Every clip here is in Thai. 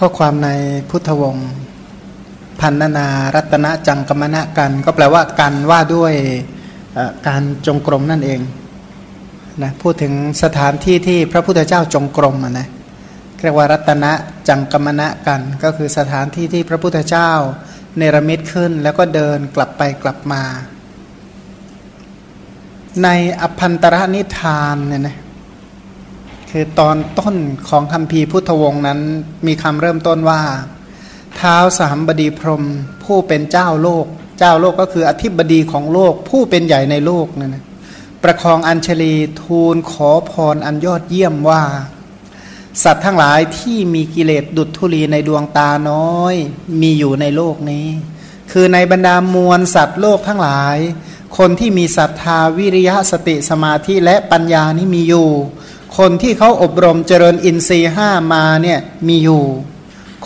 ข้อความในพุทธวงศ์พันนารัตนจังกรรมณะกัน ก็แปลว่ากันว่าด้วยการจงกรมนั่นเองนะพูดถึงสถานที่ที่พระพุทธเจ้าจงกรมนะเรียกว่ารัตนจังกรรมณะกัน ก็คือสถานที่ที่พระพุทธเจ้าเนรมิตขึ้น แล้วก็เดินกลับไปกลับมา ในอภันตรนิทานเนี่ยนะ คือตอนต้นของคำพีพุทธวงศ์นั้นมีคำเริ่มต้นว่า เท้าสามบดีพรมผู้เป็นเจ้าโลก เจ้าโลกก็คืออธิบดีของโลกผู้เป็นใหญ่ในโลกนั่นนะประคองอัญชลีทูลขอพรอันยอดเยี่ยมว่า สัตว์ทั้งหลายที่มีกิเลสดุดทุลีในดวงตาน้อย มีอยู่ในโลกนี้ คือในบรรดามวลสัตว์โลกทั้งหลาย คนที่มีศรัทธาวิริยะสติสมาธิและปัญญานี้มีอยู่ คนที่เขาอบรมเจริญอินทรีห้ามาเนี่ยมีอยู่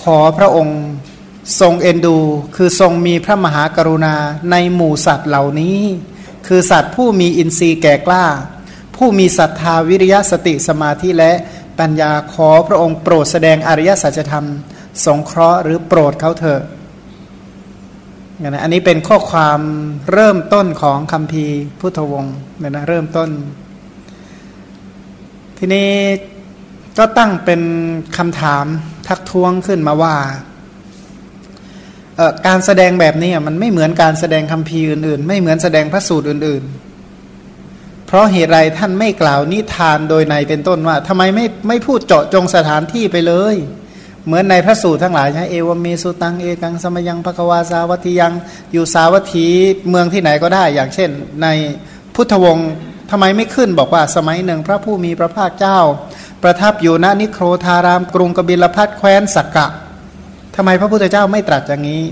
ขอพระองค์ทรงเอ็นดู คือทรงมีพระมหากรุณาในหมู่สัตว์เหล่านี้ คือสัตว์ผู้มีอินทรีย์แก่กล้า ผู้มีศรัทธาวิริยะสติสมาธิและปัญญาขอพระองค์โปรดแสดงอริยสัจธรรม สงเคราะห์หรือโปรดเขาเถอะอันนี้เป็นข้อความเริ่มต้นของคำพีพุทธวงศ์นะเริ่มต้น ทีนี้ก็ตั้งเป็นคำถามทักท้วงขึ้นมาว่าการแสดงแบบนี้มันไม่เหมือนการแสดงคำพีอื่น ๆ ไม่เหมือนแสดงพระสูตรอื่น ๆ เพราะเหตุไรท่านไม่กล่าวนิทานโดยในเป็นต้นว่าทำไมไม่ไม่พูดเจาะจงสถานที่ไปเลย เหมือนในพระสูตรทั้งหลายใช่เอวเมสุตังเอกังสมยังภควาสาวัติยังอยู่สาวัตถีเมืองที่ไหนก็ได้ อย่างเช่น ในพุทธวงศ์ ทำไมไม่ขึ้นบอกว่าสมัยหนึ่งพระผู้มีพระภาคเจ้า ประทับอยู่ณนิโครธารามกรุงกบิลพัทแคว้นสักกะทำไมพระพุทธเจ้าไม่ตรัสอย่างนี้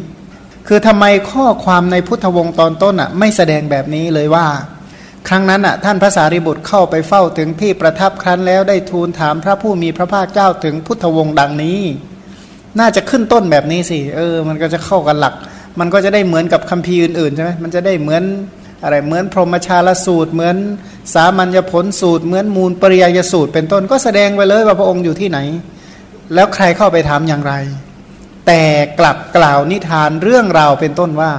คือทำไมข้อความในพุทธวงศ์ตอนต้นอะไม่แสดงแบบนี้เลยว่า ครั้งนั้นอะท่านพระสารีบุตรเข้าไปเฝ้าถึงที่ประทับครั้นแล้วได้ทูลถามพระผู้มีพระภาคเจ้าถึงพุทธวงศ์ดังนี้ น่าจะขึ้นต้นแบบนี้สิเออ มันก็จะเข้ากันหลัก มันก็จะได้เหมือนกับคัมภีร์อื่นๆใช่ไหมมันจะได้เหมือน อะไรเหมือนพรหมชาลสูตร เหมือนสามัญญผลสูตร เหมือนมูลปริยยสูตร เป็นต้นก็แสดงไปเลยว่าพระองค์อยู่ที่ไหน แล้วใครเข้าไปถามอย่างไร แต่กลับกล่าวนิทานเรื่องราวเป็นต้นว่า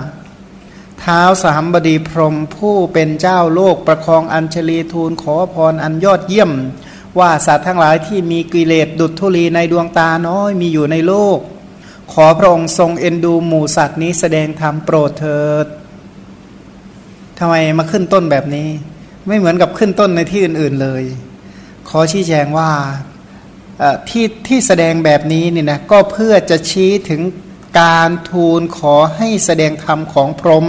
เท้าสามบดีพรหมผู้เป็นเจ้าโลกประคองอัญชลีทูลขอพรอันยอดเยี่ยม ว่าสัตว์ทั้งหลายที่มีกิเลสดุจทุลีในดวงตาน้อยมีอยู่ในโลก ขอพระองค์ทรงเอ็นดูหมู่สัตว์นี้แสดงธรรมโปรดเถิด ทำไมมาขึ้นต้นแบบนี้ ไม่เหมือนกับขึ้นต้นในที่อื่น ๆเลย ขอชี้แจงว่าที่ที่แสดงแบบนี้นี่นะก็เพื่อจะชี้ถึงการทูลขอให้แสดงธรรมของพรหม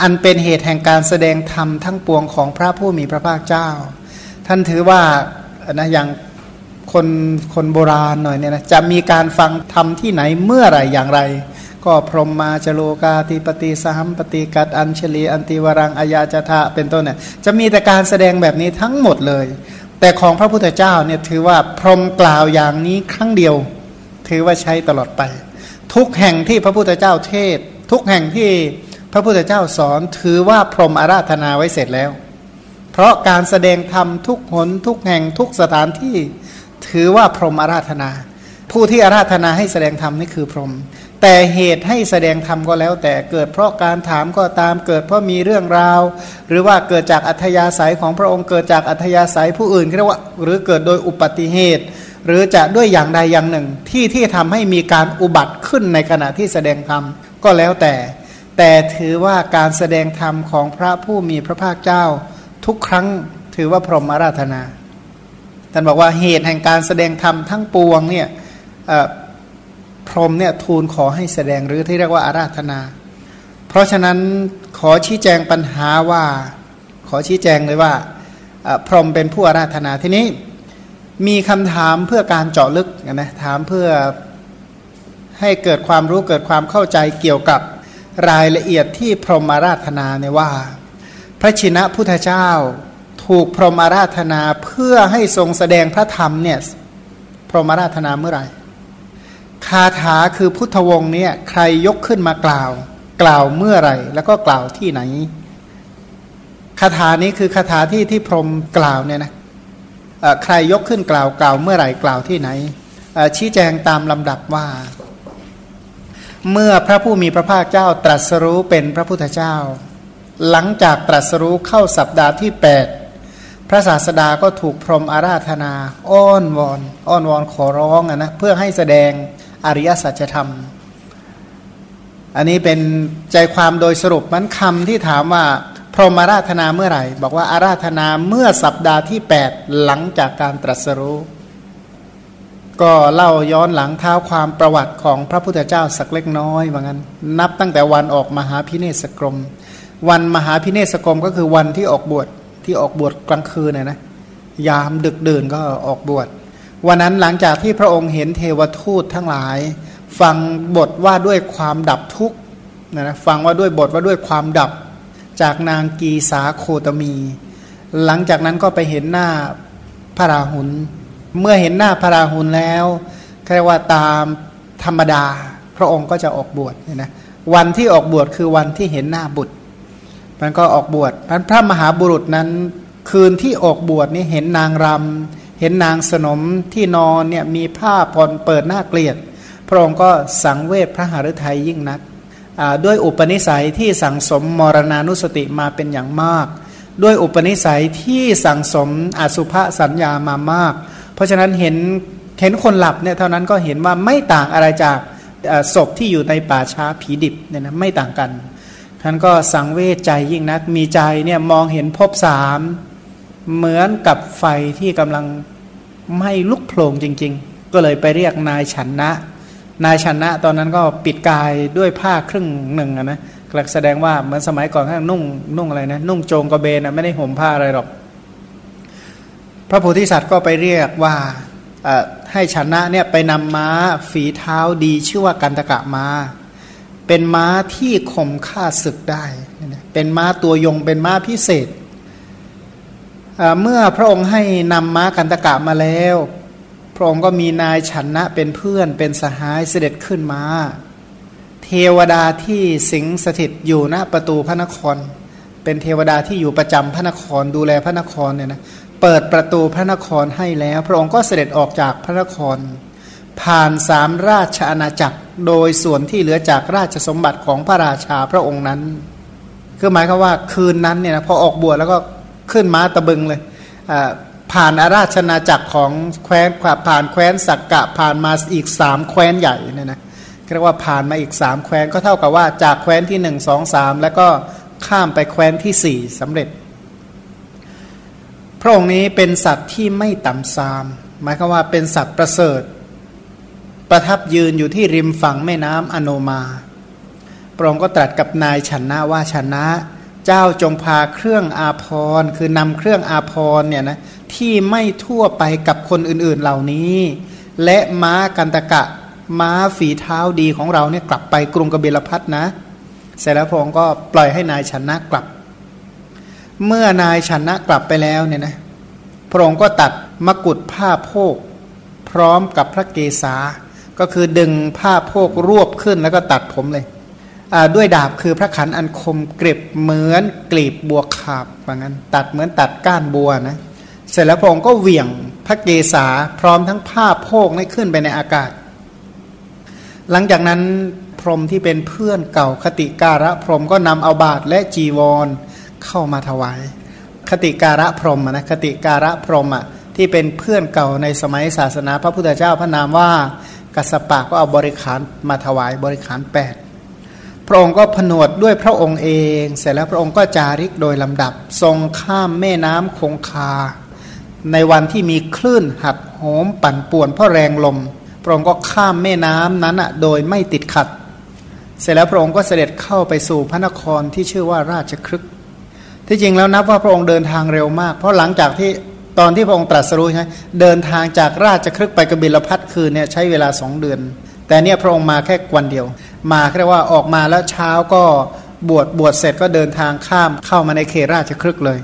อันเป็นเหตุแห่งการแสดงธรรมทั้งปวงของพระผู้มีพระภาคเจ้า ท่านถือว่านะอย่างคนคนโบราณหน่อยเนี่ยนะจะมีการฟังธรรมที่ไหนเมื่อไรอย่างไร ก็พรหมมาจโลกาติปฏิสหัมปฏิกัดอัญชลี อันติวรังอายาจทะเป็นต้นเนี่ยจะมีแต่การแสดงแบบนี้ทั้งหมดเลย แต่ของพระพุทธเจ้าเนี่ยถือว่าพรหมกล่าวอย่างนี้ครั้งเดียว ถือว่าใช้ตลอดไป ทุกแห่งที่พระพุทธเจ้าเทศ ทุกแห่งที่พระพุทธเจ้าสอนถือว่าพรหมอาราธนาไว้เสร็จแล้ว เพราะการแสดงธรรมทุกหนทุกแห่งทุกสถานที่ถือว่าพรหมอาราธนา ผู้ที่อาราธนาให้แสดงธรรมนี่คือพรหม แต่เหตุให้แสดงธรรมก็แล้ว แต่เกิดเพราะการถามก็ตามเกิดเพราะมีเรื่องราว หรือว่าเกิดจากอัธยาศัยของพระองค์เกิดจากอัธยาศัยผู้อื่นเรียกว่าหรือเกิดโดยอุปติเหตุ หรือจะด้วยอย่างใดอย่างหนึ่ง ที่ที่ทำให้มีการอุบัติขึ้นในขณะที่แสดงธรรมก็แล้วแต่ แต่ถือว่าการแสดงธรรมของพระผู้มีพระภาคเจ้า ทุกครั้งถือว่าพรหมาราธนาท่านบอกว่าเหตุแห่งการแสดงธรรมทั้งปวงเนี่ย พรหมเนี่ยทูลขอให้แสดงหรือที่เรียกว่าอาราธนา เพราะฉะนั้นขอชี้แจงปัญหาว่า ขอชี้แจงเลยว่าพรหมเป็นผู้อาราธนาทีนี้มีคำถามเพื่อการเจาะลึกนะถามเพื่อให้เกิดความรู้เกิดความเข้าใจเกี่ยวกับรายละเอียดที่พรหมอาราธนาเนี่ยว่า พระชินะพุทธเจ้าถูกพรหมอาราธนาเพื่อให้ทรงแสดงพระธรรมเนี่ยพรหมอาราธนาเมื่อไหร่ คาถาคือพุทธวงศ์เนี่ยใครยกขึ้นมากล่าว กล่าวเมื่อไรแล้วก็กล่าวที่ไหน คาถานี้คือคาถาที่ที่พรมกล่าวเนี่ยนะใครยกขึ้นกล่าวกล่าวเมื่อไหร่กล่าวที่ไหน ชี้แจงตามลำดับว่า เมื่อพระผู้มีพระภาคเจ้าตรัสรู้เป็นพระพุทธเจ้า หลังจากตรัสรู้เข้าสัปดาห์ที่ 8 พระศาสดาก็ถูกพรมอาราธนา อ้อนวอน อ้อนวอนขอร้องนะเพื่อให้แสดง อริยสัจธรรม อันนี้เป็นใจความโดยสรุปมันคำที่ถามว่า พรหมอาราธนาเมื่อไหร่ บอกว่าอาราธนาเมื่อสัปดาห์ที่ 8 หลังจากการตรัสรู้ ก็เล่าย้อนหลังเท้าความประวัติของพระพุทธเจ้าสักเล็กน้อยว่างั้น นับตั้งแต่วันออกมหาพิเนศกรม วันมหาพิเนศกรมก็คือวันที่ออกบวชที่ออกบวชกลางคืนน่ยนะยามดึกดื่นก็ออกบวช วันนั้นหลังจากที่พระองค์เห็นเทวทูตทั้งหลาย ฟังบทว่าด้วยความดับทุกข์นะนะฟังว่าด้วยบทว่าด้วยความดับจากนางกีสาโคตมี หลังจากนั้นก็ไปเห็นหน้าพระราหุลเมื่อเห็นหน้าพระราหุลแล้วเรียกว่าตามธรรมดา พระองค์ก็จะออกบวชเนี่ยนะวันที่ออกบวชคือวันที่เห็นหน้าบุตร มันก็ออกบวชพระมหาบุรุษนั้นคืนที่ออกบวชนี่เห็นนางรำ เห็นนางสนมที่นอนเนี่ยมีผ้าผ่อนเปิดหน้าเกลียด พระองค์ก็สังเวชพระหฤทัยยิ่งนัก ด้วยอุปนิสัยที่สั่งสมมรณานุสติมาเป็นอย่างมาก ด้วยอุปนิสัยที่สั่งสมอสุภสัญญามามาก เพราะฉะนั้นเห็นเห็นคนหลับเนี่ยเท่านั้นก็เห็นว่าไม่ต่างอะไรจากศพที่อยู่ในป่าช้าผีดิบเนี่ยนะไม่ต่างกันท่านก็สังเวชใจยิ่งนักมีใจเนี่ยมองเห็นภพสาม เหมือนกับไฟที่กำลังไม่ลุกโผล่จริง ๆ ก็เลยไปเรียกนายฉันนะ นายชนะตอนนั้นก็ปิดกายด้วยผ้าครึ่งหนึ่งนะกลักแสดงว่าเหมือนสมัยก่อนข้างนุ่งนุ่งอะไรนะนุ่งโจงกระเบนนะไม่ได้ห่มผ้าอะไรหรอก พระโพธิสัตว์ก็ไปเรียกว่าให้ชนะเนี่ยไปนำม้าฝีเท้าดีชื่อว่ากันตะกะมาเป็นม้าที่ข่มฆ่าศึกได้ เป็นม้าตัวยงเป็นม้าพิเศษ เมื่อพระองค์ให้นำม้ากันตะกะมาแล้ว พระองค์ก็มีนายฉันนะเป็นเพื่อนเป็นสหายเสด็จขึ้นมา เทวดาที่สิงสถิตอยู่หน้าประตูพระนคร เป็นเทวดาที่อยู่ประจำพระนครดูแลพระนครเนี่ยนะเปิดประตูพระนครให้แล้ว พระองค์ก็เสด็จออกจากพระนคร ผ่านสามราชอาณาจักรโดยส่วนที่เหลือจากราชสมบัติของพระราชาพระองค์นั้น คือหมายความว่าคืนนั้นเนี่ยนะพอออกบวชแล้วก็ ขึ้นม้าตะบึงเลยผ่านอาราชนาจักรของแคว้นผ่านแคว้นสักกะผ่านมาอีกสามแคว้นใหญ่เนี่ยนะเรียกว่าผ่านมาอีกสามแคว้นก็เท่ากับว่าจากแคว้นที่หนึ่งสองสามแล้วก็ข้ามไปแคว้นที่สี่สำเร็จ พระองค์นี้เป็นสัตว์ที่ไม่ต่ำซาม หมายความว่าเป็นสัตว์ประเสริฐ ประทับยืนอยู่ที่ริมฝั่งแม่น้ำอโนมา พระองค์ก็ตรัสกับนายชนะว่าชนะ จ้าจงพาเครื่องอาภรคือนำเครื่องอาภรเนี่ยนะที่ไม่ทั่วไปกับคนอื่นๆเหล่านี้ และม้ากันตะกะ ม้าฝีเท้าดีของเราเนี่ยกลับไปกรุงกบิลพัทนะ เสร็จแล้วพงค์ก็ปล่อยให้นายชนะกลับ เมื่อนายชนะกลับไปแล้วเนี่ยนะพระองค์ก็ตัดมกุฎผ้าโพก พร้อมกับพระเกศาก็คือดึงผ้าโพกรวบขึ้นแล้วก็ตัดผมเลย ด้วยดาบคือพระขันอันคมกริบเหมือนกลีบบัวขาบว่างั้น ตัดเหมือนตัดก้านบัวนะเสร็จแล้วพระองค์ก็เหวี่ยงพระเกศาพร้อมทั้งผ้าโพกให้ขึ้นไปในอากาศ หลังจากนั้นพรมที่เป็นเพื่อนเก่าคติการะพรมก็นำเอาบาทและจีวรเข้ามาถวาย คติการะพรมนะคติการะพรมอะที่เป็นเพื่อนเก่าในสมัยศาสนาพระพุทธเจ้าพระนามว่ากัสปะก็เอาบริขารมาถวายบริขารแปด พระองค์ก็ผนวดด้วยพระองค์เอง เสร็จแล้วพระองค์ก็จาริกโดยลำดับ ทรงข้ามแม่น้ำคงคา ในวันที่มีคลื่นหัดโหมปั่นป่วนเพราะแรงลม พระองค์ก็ข้ามแม่น้ำนั้นอะโดยไม่ติดขัด เสร็จแล้วพระองค์ก็เสด็จเข้าไปสู่พระนครที่ชื่อว่าราชครึกที่จริงแล้วนับว่าพระองค์เดินทางเร็วมาก เพราะหลังจากที่ตอนที่พระองค์ตรัสรู้ใช่เดินทางจากราชครึกไปกบิลพัทคืนเนี่ยใช้เวลาสองเดือน แต่เนี่ยพระองค์มาแค่วันเดียว มาเรียกว่าออกมาแล้วเช้าก็บวชบวชเสร็จก็เดินทางข้ามเข้ามาในเขตราชครึกเลย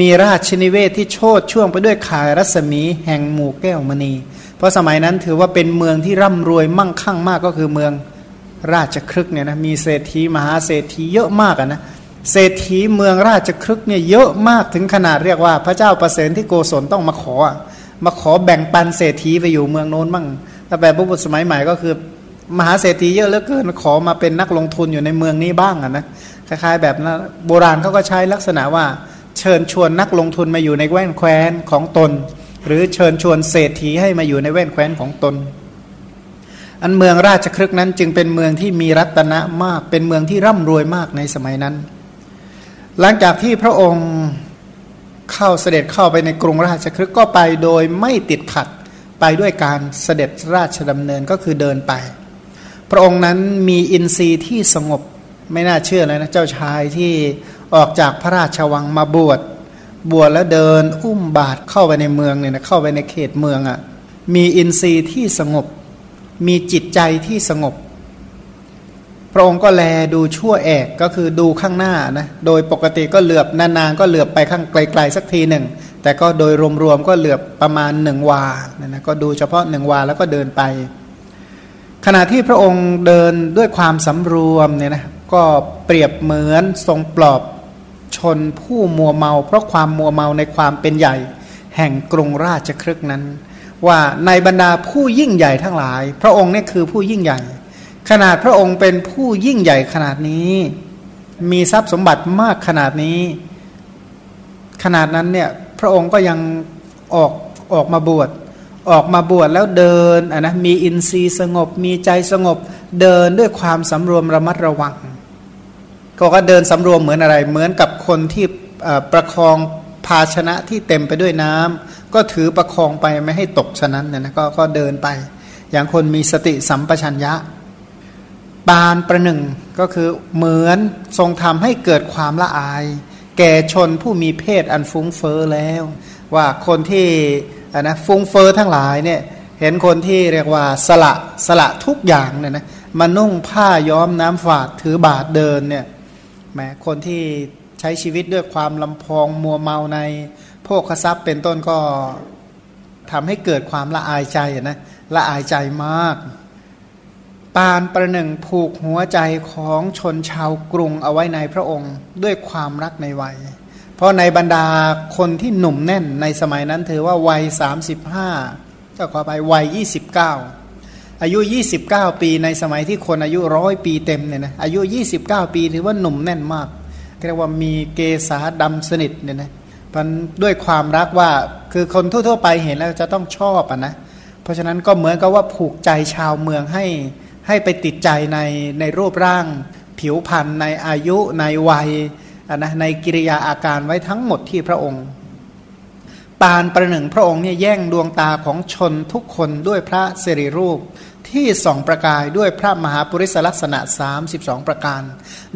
มีราชนิเวศที่โชดช่วงไปด้วยขายรัศมีแห่งหมู่แก้วมณี เพราะสมัยนั้นถือว่าเป็นเมืองที่ร่ำรวยมั่งคั่งมากก็คือเมืองราชครึกเนี่ยนะมีเศรษฐีมหาเศรษฐีเยอะมากนะเศรษฐีเมืองราชครึกเนี่ยเยอะมากถึงขนาดเรียกว่าพระเจ้าประเสริฐที่โกศลต้องมาขอ มาขอแบ่งปันเศรษฐีไปอยู่เมืองโน้นบ้างถ้าแบบบุตรสมัยใหม่ก็คือ มหาเศรษฐีเยอะเหลือเกินขอมาเป็นนักลงทุนอยู่ในเมืองนี้บ้างนะคล้ายๆแบบนั้นโบราณเขาก็ใช้ลักษณะว่าเชิญชวนนักลงทุนมาอยู่ในแว่นแคว้นของตน หรือเชิญชวนเศรษฐีให้มาอยู่ในแว่นแคว้นของตน อันเมืองราชครึกนั้นจึงเป็นเมืองที่มีรัตนะมากเป็นเมืองที่ร่ำรวยมากในสมัยนั้น หลังจากที่พระองค์เข้าเสด็จเข้าไปในกรุงราชครึกก็ไปโดยไม่ติดขัดไปด้วยการเสด็จราชดำเนินก็คือเดินไป พระองค์นั้นมีอินทรีย์ที่สงบไม่น่าเชื่อเลยนะเจ้าชายที่ออกจากพระราชวังมาบวชบวชแล้วเดินอุ้มบาทเข้าไปในเมืองเนี่ยนะเข้าไปในเขตเมืองอะ่ะมีอินทรีย์ที่สงบ มีจิตใจที่สงบ พระองค์ก็แลดูชั่วแอกก็คือดูข้างหน้านะโดยปกติก็เหลือบนานๆก็เหลือบไปข้างไกลๆสักทีหนึ่งแต่ก็โดยรวมๆก็เหลือบประมาณหนึ่งวานะนะก็ดูเฉพาะหนึ่งวาแล้วก็เดินไป ขณะที่พระองค์เดินด้วยความสำรวมเนี่ยนะก็เปรียบเหมือนทรงปลอบชนผู้มัวเมา เพราะความมัวเมาในความเป็นใหญ่ แห่งกรุงราชครึกนั้น ว่าในบรรดาผู้ยิ่งใหญ่ทั้งหลาย พระองค์นี่คือผู้ยิ่งใหญ่ ขนาดพระองค์เป็นผู้ยิ่งใหญ่ขนาดนี้ มีทรัพย์สมบัติมากขนาดนี้ ขนาดนั้นเนี่ยพระองค์ก็ยังออกออกมาบวช ออกมาบวชแล้วเดินนะมีอินทรีย์สงบ มีใจสงบ เดินด้วยความสำรวมระมัดระวัง ก็ก็เดินสำรวมเหมือนอะไร เหมือนกับคนที่ประคองภาชนะที่เต็มไปด้วยน้ำก็ถือประคองไปไม่ให้ตกฉะนั้นเนี่ยนะกก็เดินไป อย่างคนมีสติสัมปชัญญะปานประหนึ่งก็คือเหมือนทรงทำให้เกิดความละอาย แก่ชนผู้มีเพศอันฟุ้งเฟอ้อแล้ว ว่าคนที่ นะฟุ้งเฟอ้อทั้งหลายเนี่ยเห็นคนที่เรียกว่าสละสละทุกอย่างเนี่ยนะมานุ่งผ้าย้อมน้ำฝาดถือบาทเดินเนี่ยแม้คนที่ใช้ชีวิตด้วยความลำพองมัวเมาในโภคทรัพย์เป็นต้นก็ทำให้เกิดความละอายใจนะละอายใจมาก ปานประหนึ่งผูกหัวใจของชนชาวกรุงเอาไว้ในพระองค์ด้วยความรักในวัย เพราะในบรรดาคนที่หนุ่มแน่นในสมัยนั้นถือว่าวัย 35ก็ขอไปวัย 29 อายุ 29 ปีในสมัยที่คนอายุร้อยปีเต็มเนี่ยนะอายุ 29 ปีถือว่าหนุ่มแน่นมากเรียกว่ามีเกษาดำสนิทเนี่ยนะมันด้วยความรักว่าคือคนทั่ว ๆ ไปเห็นแล้วจะต้องชอบอะนะเพราะฉะนั้นก็เหมือนกับว่าผูกใจชาวเมืองให้ให้ไปติดใจในในรูปร่าง ผิวพรรณในอายุในวัย อะนะในกิริยาอาการไว้ทั้งหมดที่พระองค์ ปานประหนึ่งพระองค์เนี่ยแย่งดวงตาของชนทุกคนด้วยพระเสรีรูปที่ส่องประกายด้วยพระมหาปุริสลักษณะ 32 ประการ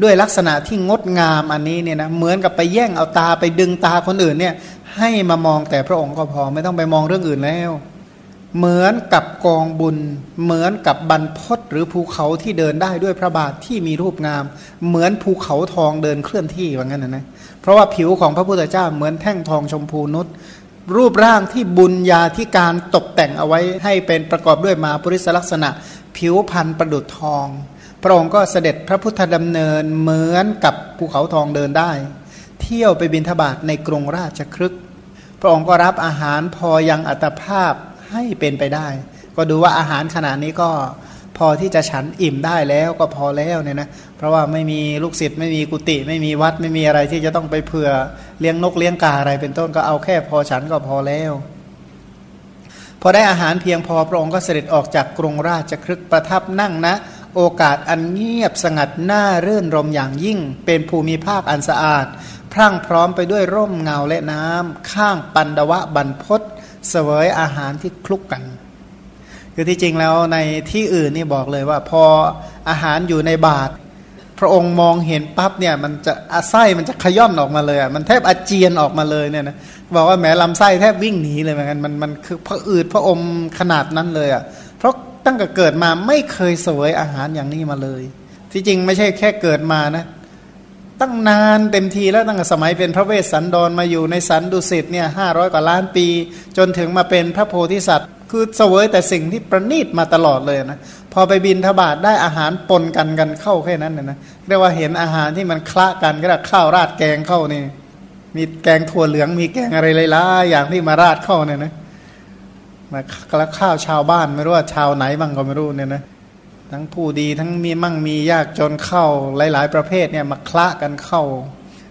ด้วยลักษณะที่งดงามอันนี้เนี่ยนะเหมือนกับไปแย่งเอาตาไปดึงตาคนอื่นเนี่ยให้มามองแต่พระองค์ก็พอไม่ต้องไปมองเรื่องอื่นแล้ว เหมือนกับกองบุญ เหมือนกับบรรพศหรือภูเขาที่เดินได้ด้วยพระบาทที่มีรูปงาม เหมือนภูเขาทองเดินเคลื่อนที่ว่างั้นนะนะเพราะว่าผิวของพระพุทธเจ้าเหมือนแท่งทองชมพูนุชรูปร่างที่บุญญาธิการตกแต่งเอาไว้ให้เป็นประกอบด้วยมาปริสลักษณะ ผิวพันธ์ประดุดทอง พระองค์ก็เสด็จพระพุทธดำเนินเหมือนกับภูเขาทองเดินได้ เที่ยวไปบินทบาทในกรุงราชครึก พระองค์ก็รับอาหารพอยังอัตภาพ ให้เป็นไปได้ ก็ดูว่าอาหารขนาดนี้ก็พอที่จะฉันอิ่มได้แล้วก็พอแล้วเนี่ยนะเพราะว่าไม่มีลูกศิษย์ไม่มีกุฏิไม่มีวัดไม่มีอะไรที่จะต้องไปเผื่อเลี้ยงนกเลี้ยงกาอะไรเป็นต้นก็เอาแค่พอฉันก็พอแล้ว พอได้อาหารเพียงพอพระองค์ก็เสด็จออกจากกรุงราชครึกประทับนั่งนะโอกาสอันเงียบสงัดน่าเรื่นรมอย่างยิ่ง เป็นภูมิภาคอันสะอาด พรั่งพร้อมไปด้วยร่มเงาและน้ำข้างปันดวะบรรพศ เสวยอาหารที่คลุกกัน คือที่จริงแล้วในที่อื่นนี่บอกเลยว่า พออาหารอยู่ในบาตรพระองค์มองเห็นปั๊บเนี่ยมันจะอาไส้มันจะขย่อนออกมาเลยอะมันแทบอาเจียนออกมาเลยเนี่ยนะบอกว่าแหมลำไส้แทบวิ่งหนีเลยเหมือนกันมันมันคือพระอืดพระอมขนาดนั้นเลยอะเพราะตั้งแต่เกิดมาไม่เคยเสวยอาหารอย่างนี้มาเลย ที่จริงไม่ใช่แค่เกิดมานะ ตั้งนานเต็มทีแล้วตั้งแต่สมัยเป็นพระเวสสันดรมาอยู่ในสันดุสิตเนี่ยห้าร้อยกว่าล้านปี จนถึงมาเป็นพระโพธิสัตว์ คือเสวยแต่สิ่งที่ประณีตมาตลอดเลยนะพอไปบินทบาทได้อาหารปนกันกันเข้าแค่นั้นนะเรียกว่าเห็นอาหารที่มันคละกันก็ได้ข้าวราดแกงเข้านี่มีแกงถั่วเหลืองมีแกงอะไรเลยล่ะอย่างที่มาราดเข้าเนี่ยนะมาแล้วข้าวชาวบ้านไม่รู้ว่าชาวไหนบ้างก็ไม่รู้เนี่ยนะ ทั้งผู้ดีทั้งมีมั่งมียากจนเข้าหลาย ๆ ประเภทเนี่ยมาคละกันเข้า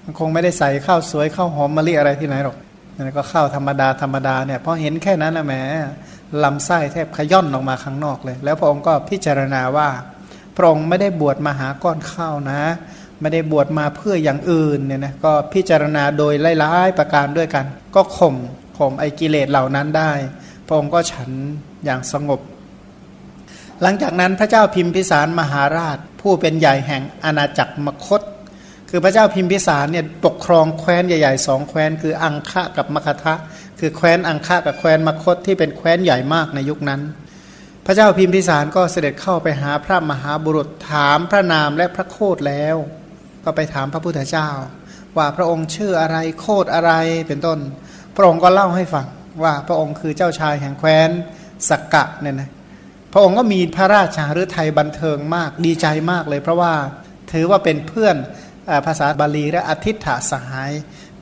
มันคงไม่ได้ใส่ข้าวสวยข้าวหอมมะลิอะไรที่ไหนหรอกนั่นก็ข้าวธรรมดาธรรมดาเนี่ยพอเห็นแค่นั้นนะแหมลำไส้แทบขย่อนออกมาข้างนอกเลย แล้วพระองค์ก็พิจารณาว่า พระองค์ไม่ได้บวชมาหาก้อนข้าวนะ ไม่ได้บวชมาเพื่ออย่างอื่นเนี่ยนะก็พิจารณาโดยไล่ๆประการด้วยกัน ก็ข่มข่มไอกิเลสเหล่านั้นได้ พระองค์ก็ฉันอย่างสงบ หลังจากนั้นพระเจ้าพิมพิสารมหาราช ผู้เป็นใหญ่แห่งอาณาจักรมคต คือพระเจ้าพิมพิสารเนี่ยปกครองแคว้นใหญ่ๆสองแคว้นคืออังคะกับมคทะ คือแคว้นอังคากับแคว้นมคตที่เป็นแคว้นใหญ่มากในยุคนั้น พระเจ้าพิมพิสารก็เสด็จเข้าไปหาพระมหาบุรุษถามพระนามและพระโคดแล้ว ก็ไปถามพระพุทธเจ้า ว่าพระองค์ชื่ออะไรโคดอะไรเป็นต้น พระองค์ก็เล่าให้ฟังว่าพระองค์คือเจ้าชายแห่งแคว้นสักกะเนี่ยนะ พระองค์ก็มีพระราชาหรือไทยบันเทิงมากดีใจมากเลย เพราะว่าถือว่าเป็นเพื่อนภาษาบาลีและอธิษฐาสหาย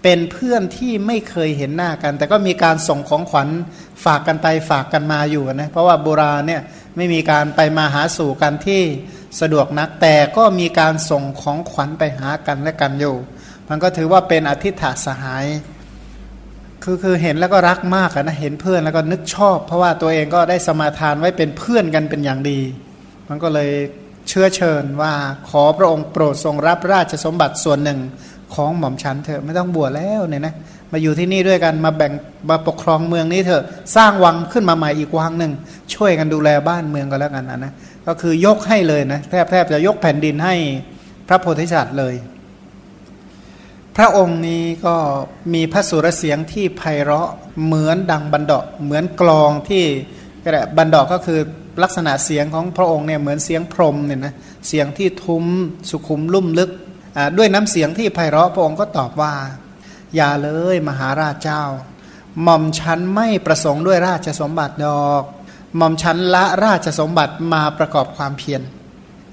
เป็นเพื่อนที่ไม่เคยเห็นหน้ากัน แต่ก็มีการส่งของขวัญฝากกันไปฝากกันมาอยู่นะเพราะว่าโบราณเนี่ยไม่มีการไปมาหาสู่กันที่สะดวกนักแต่ก็มีการส่งของขวัญไปหากันและกันอยู่ มันก็ถือว่าเป็นอธิษฐาสหาย คือคือเห็นแล้วก็รักมากนะเห็นเพื่อนแล้วก็นึกชอบ เพราะว่าตัวเองก็ได้สมาทานไว้เป็นเพื่อนกันเป็นอย่างดี มันก็เลยเชื้อเชิญว่าขอพระองค์โปรดทรงรับราชสมบัติส่วนหนึ่งของหม่อมฉันเถอะไม่ต้องบวชแล้วเนี่ยนะมาอยู่ที่นี่ด้วยกันมาแบ่งมาปกครองเมืองนี้เถอะสร้างวังขึ้นมาใหม่อีกวังหนึ่งช่วยกันดูแลบ้านเมืองก็แล้วกันนะนะก็คือยกให้เลยนะแทบแทบจะยกแผ่นดินให้พระโพธิสัตว์เลย ระองค์นี้ก็มีพระสุรเสียงที่ไพเราะเหมือนดังบันดาเหมือนกลองที่กระบันดาก็คือลักษณะเสียงของพระองค์เนี่ยเหมือนเสียงพรมเนี่ยนะเสียงที่ทุ้มสุขุมลุ่มลึกด้วยน้ำเสียงที่ไพเราะพระองค์ก็ตอบว่า อย่าเลยมหาราชเจ้าหม่อมฉันไม่ประสงค์ด้วยราชสมบัติดอกหม่อมฉันละราชสมบัติมาประกอบความเพียร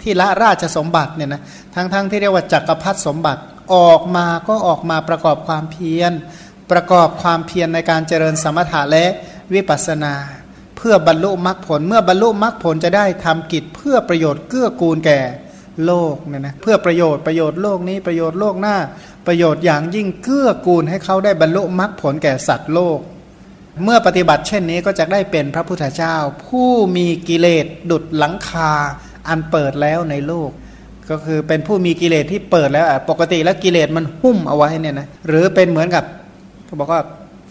ที่ละราชสมบัติเนี่ยนะทั้งๆทที่เรียกว่าจักรพรรดิสมบัติ ออกมาก็ออกมาประกอบความเพียร ประกอบความเพียรในการเจริญสมถะและวิปัสสนา เพื่อบรรลุมรรคผลเมื่อบรรลุมรรคผลจะได้ทำกิจเพื่อประโยชน์เกื้อกูลแก่โลกเนี่ยนะเพื่อประโยชน์ประโยชน์โลกนี้ประโยชน์โลกหน้า ประโยชน์อย่างยิ่งเกื้อกูลให้เขาได้บรรลุมรรคผลแก่สัตว์โลก เมื่อปฏิบัติเช่นนี้ก็จะได้เป็นพระพุทธเจ้า ผู้มีกิเลสดุดหลังคาอันเปิดแล้วในโลก ก็คือเป็นผู้มีกิเลสที่เปิดแล้วปกติแล้วกิเลสมันหุ้มเอาไว้เนี่ยนะหรือเป็นเหมือนกับเขาบอกว่า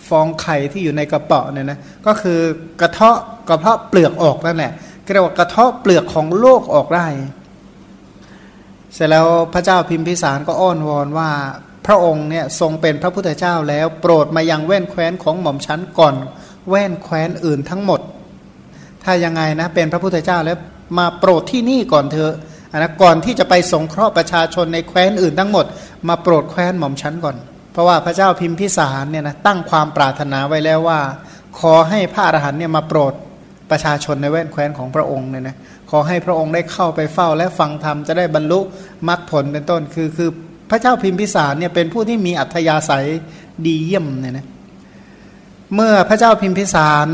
ฟองไข่ที่อยู่ในกระเป๋าเนี่ยนะก็คือกระเทาะกระเพาะเปลือกออกนั่นแหละเรียกว่ากระเทาะเปลือกของโลกออกได้ เสร็จแล้วพระเจ้าพิมพิสารก็อ้อนวอนว่าพระองค์เนี่ยทรงเป็นพระพุทธเจ้าแล้วโปรดมายังแว่นแคว้นของหม่อมชั้นก่อน แว่นแคว้นอื่นทั้งหมด ถ้ายังไงนะเป็นพระพุทธเจ้าแล้วมาโปรดที่นี่ก่อนเถอะ นะก่อนที่จะไปสงเคราะห์ประชาชนในแคว้นอื่นทั้งหมด มาโปรดแคว้นหม่อมชั้นก่อน เพราะว่าพระเจ้าพิมพิสารเนี่ยนะตั้งความปรารถนาไว้แล้วว่า ขอให้พระอรหันต์เนี่ยมาโปรดประชาชนในแว่นแคว้นของพระองค์เนี่ยนะขอให้พระองค์ได้เข้าไปเฝ้าและฟังธรรมจะได้บรรลุมรรคผลเป็นต้นคือคือพระเจ้าพิมพิสารเนี่ยเป็นผู้ที่มีอัธยาศัยดีเยี่ยมเนี่ยนะเมื่อพระเจ้าพิมพิสาร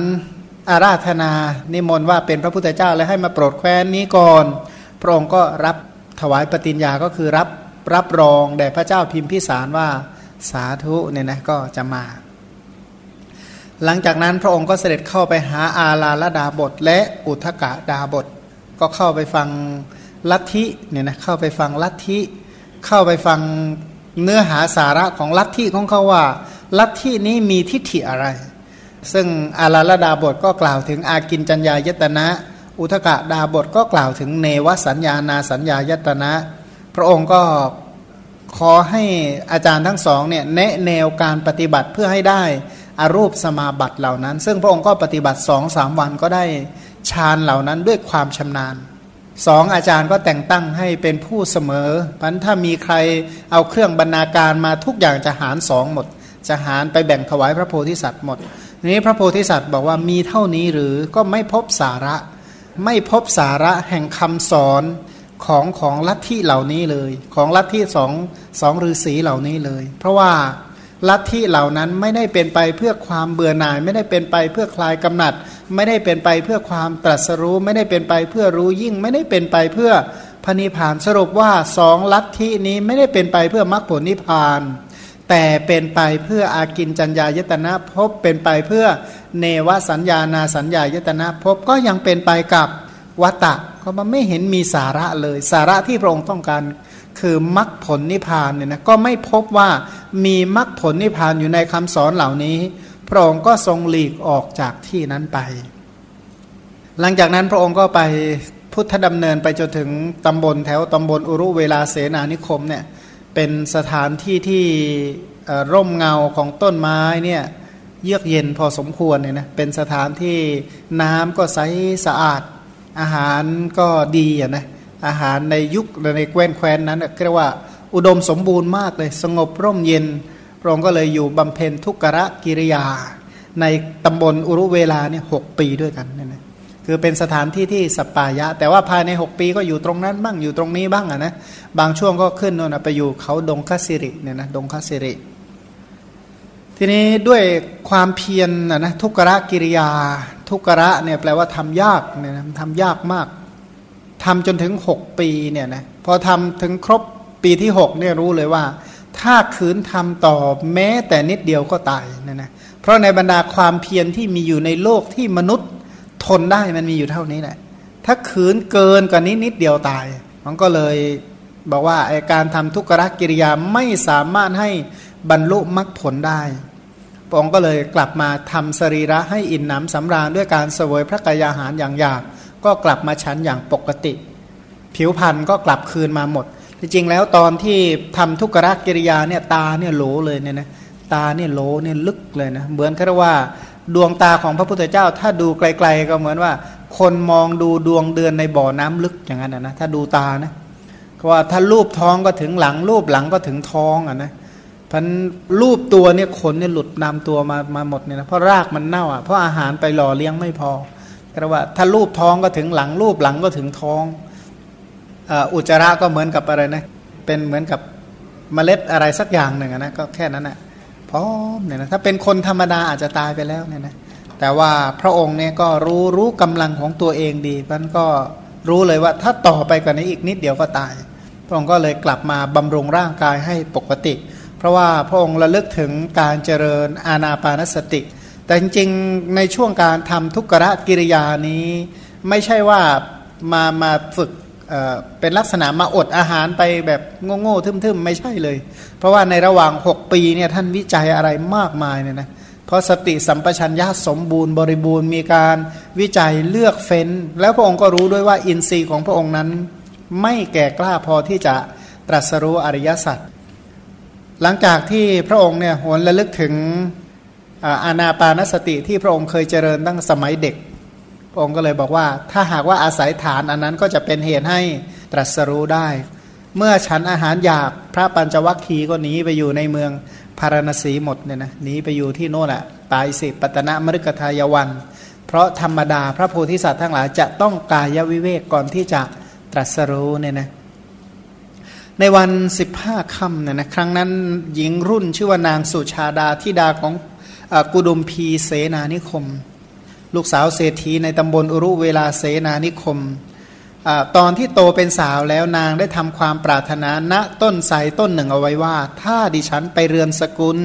อาราธนา นิมนต์ว่าเป็นพระพุทธเจ้าและให้มาโปรดแคว้นนี้ก่อน พระองค์ก็รับถวายปฏิญญาก็คือรับรับรองแด่พระเจ้าพิมพิสารว่าสาธุเนี่ยนะก็จะมา หลังจากนั้นพระองค์ก็เสด็จเข้าไปหาอาลาลดาบท และอุทกะดาบท ก็เข้าไปฟังลัทธิเนี่ยนะเข้าไปฟังลัทธิเข้าไปฟังเนื้อหาสาระของลัทธิของเขาว่า ลัทธินี้มีทิฏฐิอะไร ซึ่งอาราลดาบทก็กล่าวถึงอากินจัญญายตนะ อุทกะดาบทก็กล่าวถึงเนวสัญญานาสัญญายตนะ พระองค์ก็ขอให้อาจารย์ทั้งสองเนี่ยแนะแนวการปฏิบัติเพื่อให้ได้อารูปสมาบัติเหล่านั้น ซึ่งพระองค์ก็ปฏิบัติสองสามวันก็ได้ฌานเหล่านั้นด้วยความชำนาญสองอาจารย์ก็แต่งตั้งให้เป็นผู้เสมอพันถ้ามีใครเอาเครื่องบรรณาการมาทุกอย่างจะหารสองหมด จะหารไปแบ่งถวายพระโพธิสัตว์หมด นี้พระโพธิสัตว์บอกว่ามีเท่านี้หรือก็ไม่พบสาระ ไม่พบสาระแห่งคำสอนของของลัทธิเหล่านี้เลย ของลัทธิสองสองฤาษีเหล่านี้เลย เพราะว่าลัทธิเหล่านั้นไม่ได้เป็นไปเพื่อความเบื่อหน่าย ไม่ได้เป็นไปเพื่อคลายกำหนัด ไม่ได้เป็นไปเพื่อความตรัสรู้ ไม่ได้เป็นไปเพื่อรู้ยิ่ง ไม่ได้เป็นไปเพื่อพระนิพพานสรุปว่าสองลัทธินี้ไม่ได้เป็นไปเพื่อมรรคผลนิพพาน แต่เป็นไปเพื่ออากินจัญญายตนะพบเป็นไปเพื่อเนวสัญญานาสัญญายตนะพบก็ยังเป็นไปกับวัตตะก็มันไม่เห็นมีสาระเลย สาระที่พระองค์ต้องการคือมรรคผลนิพพานเนี่ยนะก็ไม่พบว่ามีมรรคผลนิพพานอยู่ในคำสอนเหล่านี้ พระองค์ก็ทรงหลีกออกจากที่นั้นไป หลังจากนั้นพระองค์ก็ไปพุทธดำเนินไปจนถึงตำบลแถวตำบลอุรุเวลาเสนานิคมเนี่ย เป็นสถานที่ที่ร่มเงาของต้นไม้เนี่ยเยือกเย็นพอสมควรเนี่ยนะเป็นสถานที่น้ำก็ใสสะอาด อาหารก็ดีอะนะอาหารในยุคในแคว้นแคว้นนั้นเรียกว่าอุดมสมบูรณ์มากเลย สงบร่มเย็นพระองค์ก็เลยอยู่บำเพ็ญทุกรกิริยา ในตำบลอุรุเวลาเนี่ยหปีด้วยกันเนี่ยนะ คือเป็นสถานที่ที่สปายะ แต่ว่าภายใน 6 ปีก็อยู่ตรงนั้นบ้างอยู่ตรงนี้บ้างอะนะบางช่วงก็ขึ้นโน่นไปอยู่เขาดงคสิริเนี่ยนะดงคสิริ ทีนี้ด้วยความเพียรนนะทุกรกิริยา ทุกระเนี่ยแปลว่าทำยากเนี่ยนะทำยากมากทำจนถึง 6 ปีเนี่ยนะพอทำถึงครบปีที่6เนี่ยรู้เลยว่า ถ้าขืนทำต่อแม้แต่นิดเดียวก็ตายเนี่ยนะเพราะในบรรดาความเพียรที่มีอยู่ในโลกที่มนุษย์ ทนได้มันมีอยู่เท่านี้แหละ ถ้าขืนเกินกว่านี้นิดเดียวตาย มันก็เลยบอกว่าไอการทำทุกขกิริยาไม่สามารถให้บรรลุมรรคผลได้พระองค์ก็เลยกลับมาทำสรีระให้อิ่นหนำสำราญด้วยการเสวยพระกายาหารอย่างหยาบก็กลับมาชั้นอย่างปกติ ผิวพรรณก็กลับคืนมาหมดจริงๆแล้วตอนที่ทำทุกขกิริยาเนี่ยตาเนี่ยโหลเลยเนี่ยนะตาเนี่ยโหลเนี่ยลึกเลยนะเหมือนกับว่า ดวงตาของพระพุทธเจ้า ถ้าดูไกล ๆ ก็เหมือนว่า คนมองดูดวงเดือนในบ่อน้ำลึกอย่างนั้นนะถ้าดูตานะเพราะว่าถ้ารูปท้องก็ถึงหลัง รูปหลังก็ถึงท้องอะนะพันรูปตัวเนี่ยขนเนี่ยหลุดนำตัวมามาหมดเนี่ยนะเพราะรากมันเน่าอะเพราะอาหารไปหล่อเลี้ยงไม่พอก็ว่าถ้ารูปท้องก็ถึงหลัง รูปหลังก็ถึงท้องอุจจาระก็เหมือนกับอะไรนะเป็นเหมือนกับเมล็ดอะไรสักอย่างหนึ่งนะก็แค่นั้นแหะ พร้อมเนี่ยนะถ้าเป็นคนธรรมดาอาจจะตายไปแล้วเนี่ยนะแต่ว่าพระองค์เนี่ยก็รู้รู้กำลังของตัวเองดีมันก็รู้เลยว่าถ้าต่อไปกว่านี้อีกนิดเดียวก็ตาย พระองค์ก็เลยกลับมาบำรุงร่างกายให้ปกติ เพราะว่าพระองค์ระลึกถึงการเจริญอาณาปานสติ แต่จริงๆในช่วงการทำทุกขะกิริยานี้ ไม่ใช่ว่ามามาฝึก เป็นลักษณะมาอดอาหารไปแบบโง่ๆทึมๆ ไม่ใช่เลย เพราะว่าในระหว่าง 6 ปีเนี่ยท่านวิจัยอะไรมากมายเนี่ยนะเพราะสติสัมปชัญญะสมบูรณ์บริบูรณ์มีการวิจัยเลือกเฟ้น แล้วพระองค์ก็รู้ด้วยว่าอินทรีย์ของพระองค์นั้น ไม่แก่กล้าพอที่จะตรัสรู้อริยสัจหลังจากที่พระองค์เนี่ยหวนระลึกถึงอาณาปานสติที่พระองค์เคยเจริญตั้งสมัยเด็ก พระองค์ก็เลยบอกว่า ถ้าหากว่าอาศัยฐานอันนั้นก็จะเป็นเหตุให้ตรัสรู้ได้ เมื่อฉันอาหารหยาบพระปัญจวัคคีย์ก็หนีไปอยู่ในเมืองพารณสีหมดเนี่ยนะหนีไปอยู่ที่โน่นแหละปายสิปัตนะมฤกทายวัน เพราะธรรมดาพระโพธิสัตว์ทั้งหลายจะต้องกายวิเวกก่อนที่จะตรัสรู้เนี่ยนะในวันสิบห้าค่ำเนี่ยนะครั้งนั้นหญิงรุ่นชื่อว่านางสุชาดาทิดาของอกุดุมพีเสนานิคม ลูกสาวเศรษฐีในตำบลอุรุเวลาเสนานิคมอตอนที่โตเป็นสาวแล้วนางได้ทำความปรารถนาณต้นไทรต้นหนึ่งเอาไว้ว่า ถ้าดิฉันไปเรือนสกุล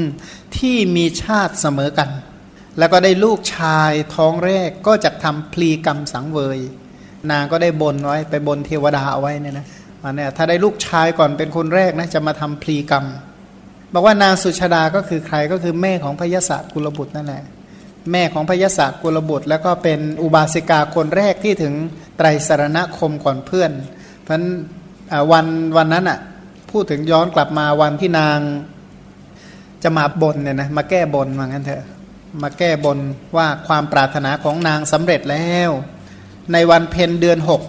ที่มีชาติเสมอกัน แล้วก็ได้ลูกชายท้องแรกก็จะทำพลีกรรมสังเวย นางก็ได้บนไว้ไปบนเทวดาเอาไว้เนี่ยนะอันนี้ถ้าได้ลูกชายก่อนเป็นคนแรกนะจะมาทำพลีกรรมบอกว่านางสุชาดาก็คือใครก็คือแม่ของพยศกุลบุตรนั่นแหละ แม่ของพยศกุลบุตร แล้วก็เป็นอุบาสิกาคนแรกที่ถึงไตรสารณคมก่อนเพื่อน เพราะวันวันนั้นอะพูดถึงย้อนกลับมาวันที่นางจะมาบนเนี่ยนะมาแก้บนว่างั้นเถอะมาแก้บนว่าความปรารถนาของนางสำเร็จแล้ว ในวันเพ็ญเดือนหก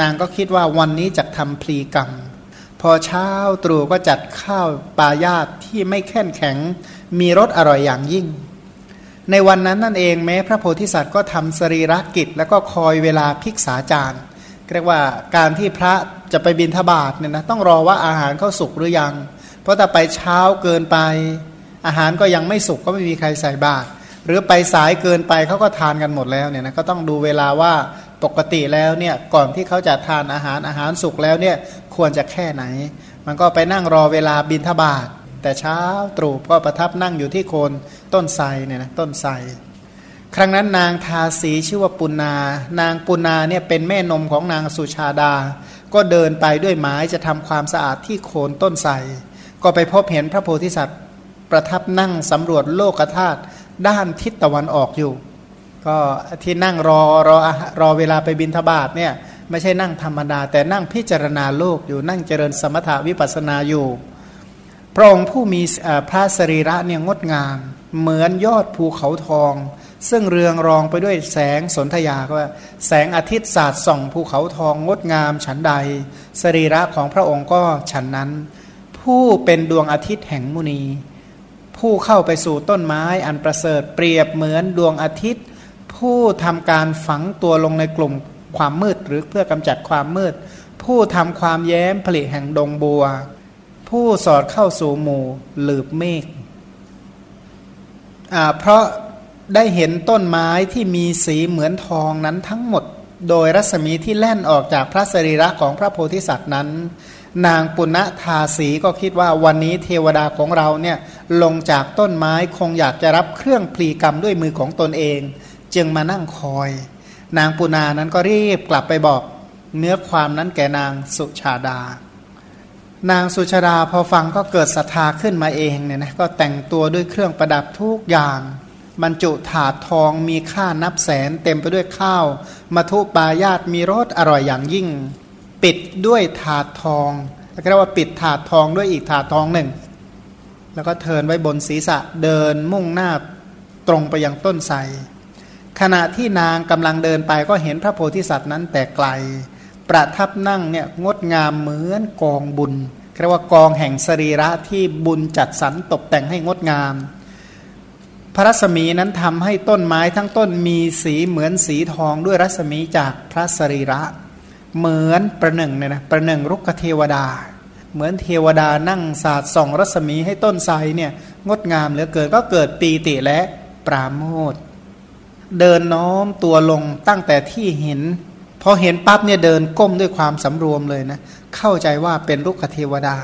นางก็คิดว่าวันนี้จะทำพลีกรรม พอเช้าตรู่ก็จัดข้าวปลายาตที่ไม่แข็งแข็งมีรสอร่อยอย่างยิ่ง ในวันนั้นนั่นเองแม้พระโพธิสัตว์ก็ทำสรีระกิจ แล้วก็คอยเวลาพิกษาจารเรียกว่าการที่พระจะไปบินทบาทเนี่ยนะต้องรอว่าอาหารเข้าสุกหรือยัง เพราะถ้าไปเช้าเกินไป อาหารก็ยังไม่สุกก็ไม่มีใครใส่บาตรหรือไปสายเกินไปเขาก็ทานกันหมดแล้วเนี่ยนะก็ต้องดูเวลาว่าปกติแล้วเนี่ยก่อนที่เขาจะทานอาหารอาหารสุกแล้วเนี่ยควรจะแค่ไหน มันก็ไปนั่งรอเวลาบินทบาท แต่เช้าตรู่ก็ประทับนั่งอยู่ที่โคนต้นไทรเนี่ยนะต้นไทรครั้งนั้นนางทาสีชื่อว่าปุณานางปุณาเนี่ยเป็นแม่นมของนางสุชาดา ก็เดินไปด้วยไม้จะทำความสะอาดที่โคนต้นไทรก็ไปพบเห็นพระโพธิสัตว์ประทับนั่งสำรวจโลกธาตุด้านทิศตะวันออกอยู่ ก็ที่นั่งรอรอรอเวลาไปบินทบาทเนี่ยไม่ใช่นั่งธรรมดา แต่นั่งพิจารณาโลกอยู่นั่งเจริญสมถาวิปัสนาอยู่ พระองค์ผู้มีพระสรีระเนี่ยงดงาม เหมือนยอดภูเขาทอง ซึ่งเรืองรองไปด้วยแสงสนธยาว่า แสงอาทิตย์สาดส่องภูเขาทองงดงามฉันใด สรีระของพระองค์ก็ฉันนั้น ผู้เป็นดวงอาทิตย์แห่งมุนี ผู้เข้าไปสู่ต้นไม้อันประเสริฐเปรียบเหมือนดวงอาทิตย์ ผู้ทำการฝังตัวลงในกลุ่มความมืดหรือเพื่อกำจัดความมืด ผู้ทำความแย้มผลิแห่งดงบัว ผู้สอดเข้าสู่หมู่หลืบเมฆเพราะได้เห็นต้นไม้ที่มีสีเหมือนทองนั้นทั้งหมด โดยรัศมีที่แล่นออกจากพระสรีระของพระโพธิสัตว์นั้น นางปุณณทาสีก็คิดว่าวันนี้เทวดาของเราเนี่ยลงจากต้นไม้คงอยากจะรับเครื่องพลีกรรมด้วยมือของตนเอง จึงมานั่งคอย นางปุณานั้นก็รีบกลับไปบอกเนื้อความนั้นแก่นางสุชาดา นางสุชาดาพอฟังก็เกิดศรัทธาขึ้นมาเองเนี่ยนะก็แต่งตัวด้วยเครื่องประดับทุกอย่าง บรรจุถาดทองมีค่านับแสน เต็มไปด้วยข้าวมาทุปายาตมีรสอร่อยอย่างยิ่ง ปิดด้วยถาดทองเรียกว่าปิดถาดทองด้วยอีกถาดทองหนึ่ง แล้วก็เทินไว้บนศีรษะเดินมุ่งหน้าตรงไปยังต้นไทรขณะที่นางกำลังเดินไปก็เห็นพระโพธิสัตว์นั้นแต่ไกล ประทับนั่งเนี่ยงดงามเหมือนกองบุญเรียกว่ากองแห่งสรีระที่บุญจัดสรรตกแต่งให้งดงาม พระรัศมีนั้นทำให้ต้นไม้ทั้งต้นมีสีเหมือนสีทองด้วยรัศมีจากพระสรีระ เหมือนประหนึ่งเนี่ยนะประหนึ่งรุกเทวดา เหมือนเทวดานั่งสาดส่องรัศมีให้ต้นไทรเนี่ยงดงามเหลือเกินก็เกิดปีติและปราโมทเดินน้อมตัวลงตั้งแต่ที่เห็น พอเห็นปั๊บเนี่ยเดินก้มด้วยความสำรวมเลยนะ เข้าใจว่าเป็นลูกเทวดา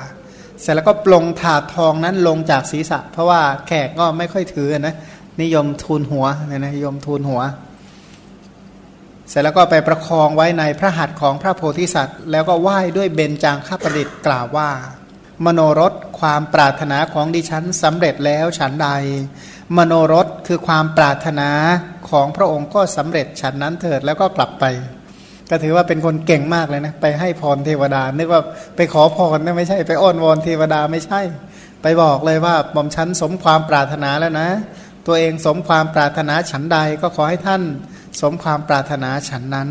เสร็จแล้วก็ปลงถาดทองนั้นลงจากศีรษะ เพราะว่าแขกก็ไม่ค่อยถือนะนิยมทูลหัวเนี่ยนะนิยมทูลหัว เสร็จแล้วก็ไปประคองไว้ในพระหัตถ์ของพระโพธิสัตว์ แล้วก็ไหว้ด้วยเบญจางคประดิษฐ์กล่าวว่า มโนรสความปรารถนาของดิฉันสำเร็จแล้วฉันใด มโนรสคือความปรารถนาของพระองค์ก็สำเร็จฉันนั้นเถิดแล้วก็กลับไป ก็ถือว่าเป็นคนเก่งมากเลยนะ ไปให้พรเทวดา นึกว่าไปขอพรนะไม่ใช่ ไปอ้อนวอนเทวดาไม่ใช่ ไปบอกเลยว่าบอมชั้นสมความปรารถนาแล้วนะ ตัวเองสมความปรารถนาฉันใดก็ขอให้ท่าน สมความปรารถนาฉันนั้น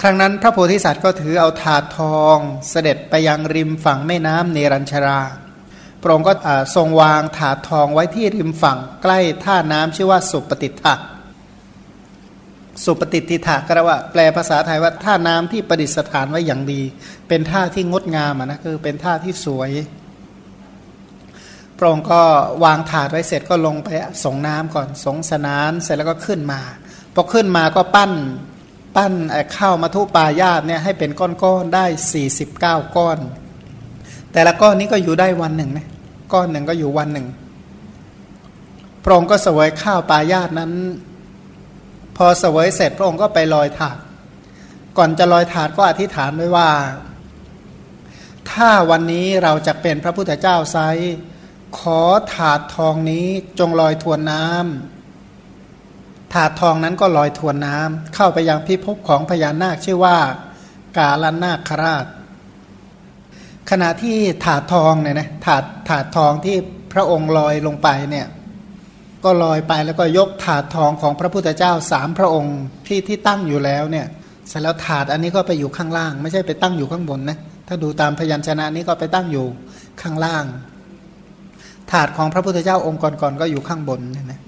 ครั้งนั้นพระโพธิสัตว์ก็ถือเอาถาดทองเสด็จไปยังริมฝั่งแม่น้ำเนรัญชราพระองค์ก็ทรงวางถาดทองไว้ที่ริมฝั่งใกล้ท่าน้ำชื่อว่าสุปฏิทะ สุปฏิทิถากระว่าแปลภาษาไทยว่าท่าน้ำที่ประดิษฐานไว้อย่างดี เป็นท่าที่งดงามนะคือเป็นท่าที่สวยพระองค์ก็วางถาดไว้เสร็จก็ลงไปส่งน้ำก่อนสงสนานเสร็จแล้วก็ขึ้นมาพอขึ้นมาก็ปั้นปั้นข้าวมาทุปายาตเนี่ยให้เป็นก้อนๆได้ 49 ก้อน แต่ละก้อนนี้ก็อยู่ได้วันหนึ่งนะก้อนหนึ่งก็อยู่วันหนึ่งพระองค์ก็สวยข้าวปายาตนั้น อเสวยเสร็จพระองค์ก็ไปลอยถาด ก่อนจะลอยถาดก็อธิษฐานไว้ว่า ถ้าวันนี้เราจะเป็นพระพุทธเจ้าไซขอถาดทองนี้จงลอยทวนน้ำถาดทองนั้นก็ลอยทวนน้ำเข้าไปยังพิภพของพญานาคชื่อว่า กาลนาคราช ขณะที่ถาดทองเนี่ยนะถาดถาดทองที่พระองค์ลอยลงไปเนี่ย ก็ลอยไปแล้วก็ยกถาดทองของพระพุทธเจ้าสามพระองค์ที่ที่ตั้งอยู่แล้วเนี่ยเสร็จแล้วถาดอันนี้ก็ไปอยู่ข้างล่าง ไม่ใช่ไปตั้งอยู่ข้างบนนะถ้าดูตามพยัญชนะนี้ก็ไปตั้งอยู่ข้างล่าง ถาดของพระพุทธเจ้าองค์ก่อนๆก็อยู่ข้างบนเนี่ยนะ